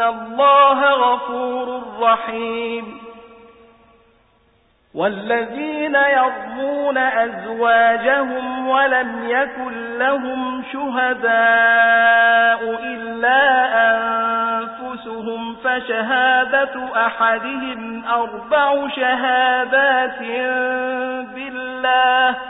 الله غفور رحيم والذين يرمون أزواجهم ولم يكن لهم شهداء إلا أنفسهم فشهادة أحدهم أربع شهادات بالله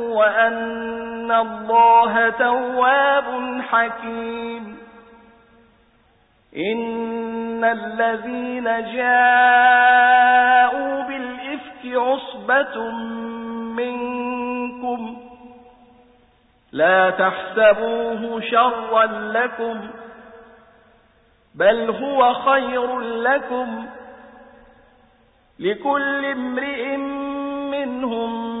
وأن الله تواب حكيم. إن الذين جاءوا بالإفك عصبة منكم. لا تحسبوه شرا لكم بل هو خير لكم. لكل امرئ منهم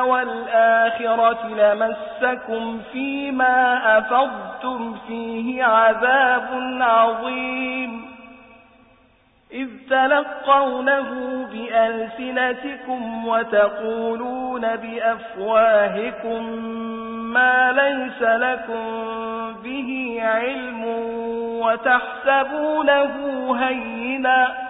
والآخرة لمسكم فيما أفضتم فيه عذاب عظيم. إذ تلقونه بألسنتكم وتقولون بأفواهكم ما ليس لكم به علم وتحسبونه هينا.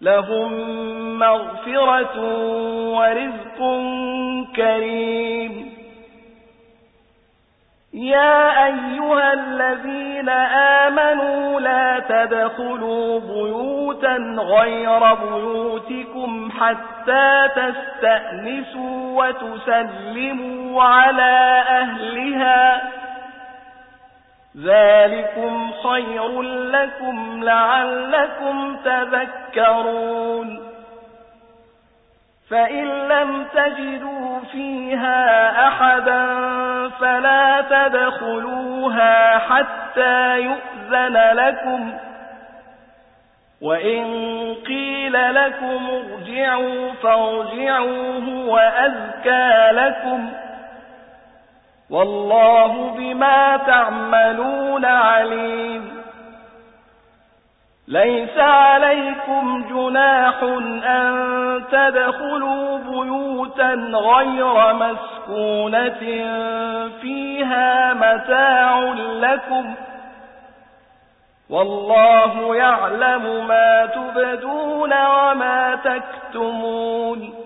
لهم مغفرة ورزق كريم. يا أيها الذين آمنوا لا تدخلوا بيوتا غير بيوتكم حتى تستأنسوا وتسلموا على أهلها. ذلكم خير لكم لعلكم تذكرون. فإن لم تجدوا فيها أحدا فلا تدخلوها حتى يؤذن لكم. وإن قيل لكم ارجعوا فارجعوا هو أزكى لكم. والله بما تعملون عليم. ليس عليكم جناح أن تدخلوا بيوتا غير مسكونة فيها متاع لكم. والله يعلم ما تبدون وما تكتمون.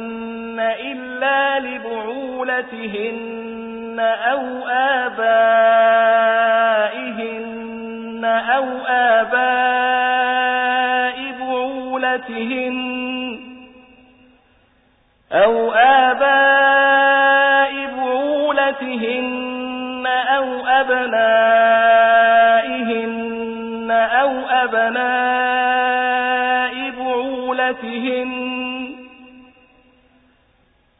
إلا لبعولتهن أو آبائهن أو آباء بعولتهن أو آباء بعولتهن أو أبنائهن أو أبناء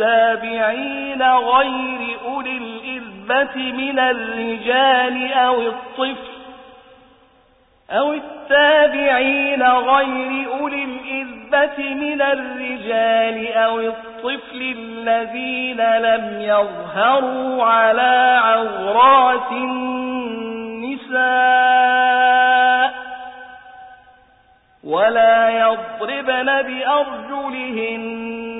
التابعين غير أولي الإذبة من الرجال أو الطفل أو التابعين غير أولي الإذبة من الرجال أو الطفل الذين لم يظهروا على عورات النساء ولا يضربن بأرجلهن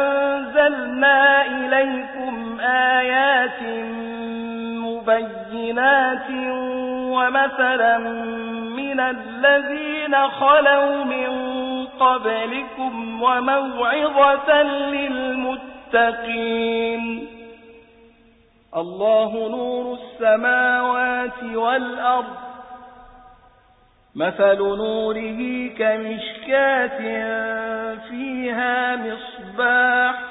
أنزلنا إليكم آيات مبينات ومثلا من الذين خلوا من قبلكم وموعظة للمتقين. الله نور السماوات والأرض. مثل نوره كمشكاة فيها مصباح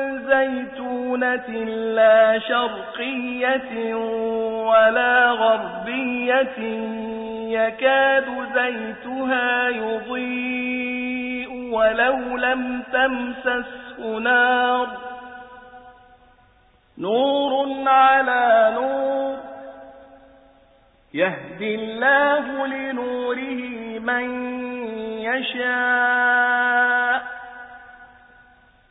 زيتونة لا شرقية ولا غربية يكاد زيتها يضيء ولو لم تمسسه نار. نور على نور يهدي الله لنوره من يشاء.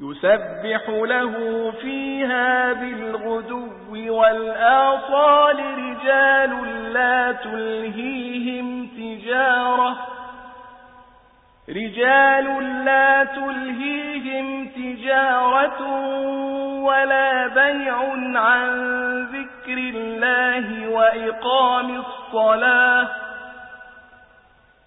يسبح له فيها بالغدو والآصال رجال لا تلهيهم تجارة. رجال لا تلهيهم تجارة ولا بيع عن ذكر الله وإقام الصلاة.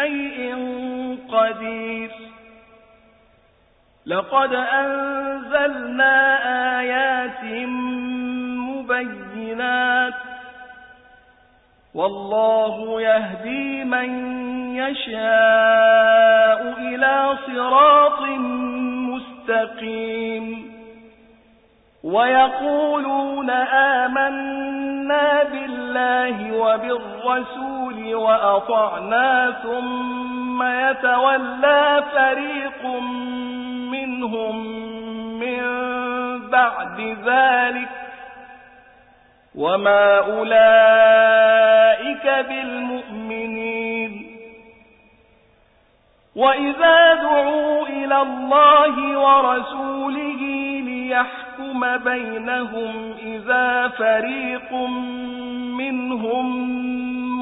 شيء قدير. لقد أنزلنا آيات مبينات. والله يهدي من يشاء إلى صراط مستقيم. ويقولون آمنا بالله وبالرسول وأطعنا ثم يتولى فريق منهم من بعد ذلك وما أولئك بالمؤمنين. وإذا دعوا إلى الله ورسوله ليحكم بينهم إذا فريق منهم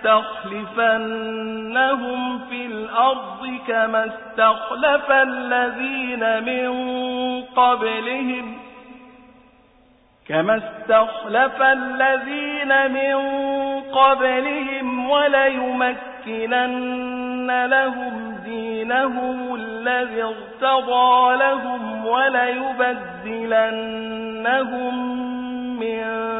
ليستخلفنهم في الأرض كما استخلف الذين من قبلهم كما استخلف الذين من قبلهم وليمكنن لهم دينهم الذي ارتضى لهم وليبدلنهم من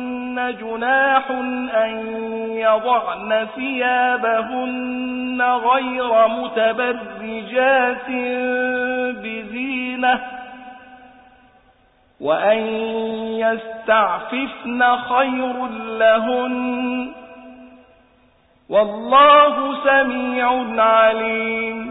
جناح أن يضعن ثيابهن غير متبرجات بزينة وأن يستعففن خير لهن والله سميع عليم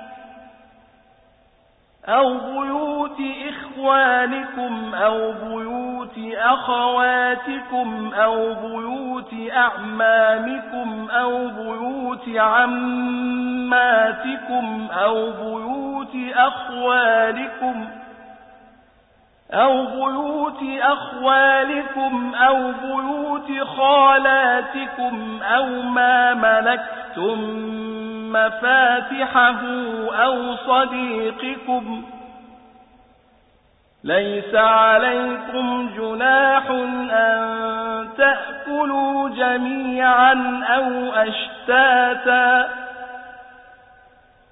أو بيوت إخوانكم أو بيوت أخواتكم أو بيوت أعمامكم أو بيوت عماتكم أو بيوت أخوالكم أو بيوت أخوالكم أو بيوت خالاتكم أو ما ملكتم مفاتحه أو صديقكم ليس عليكم جناح أن تأكلوا جميعا أو أشتاتا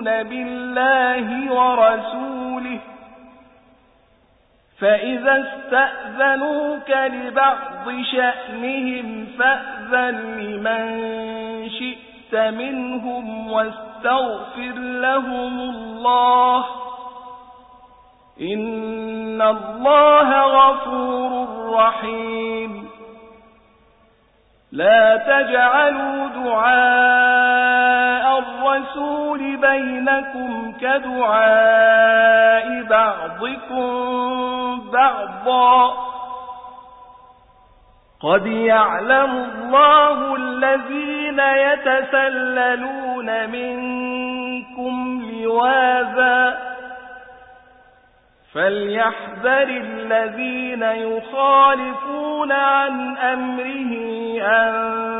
يؤمنون بالله ورسوله فإذا استأذنوك لبعض شأنهم فأذن لمن شئت منهم واستغفر لهم الله إن الله غفور رحيم لا تجعلوا دعاء الرسول بينكم كدعاء بعضكم بعضا. قد يعلم الله الذين يتسللون منكم لواذا. فليحذر الذين يخالفون عن أمره أن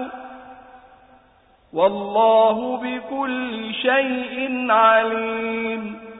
والله بكل شيء عليم.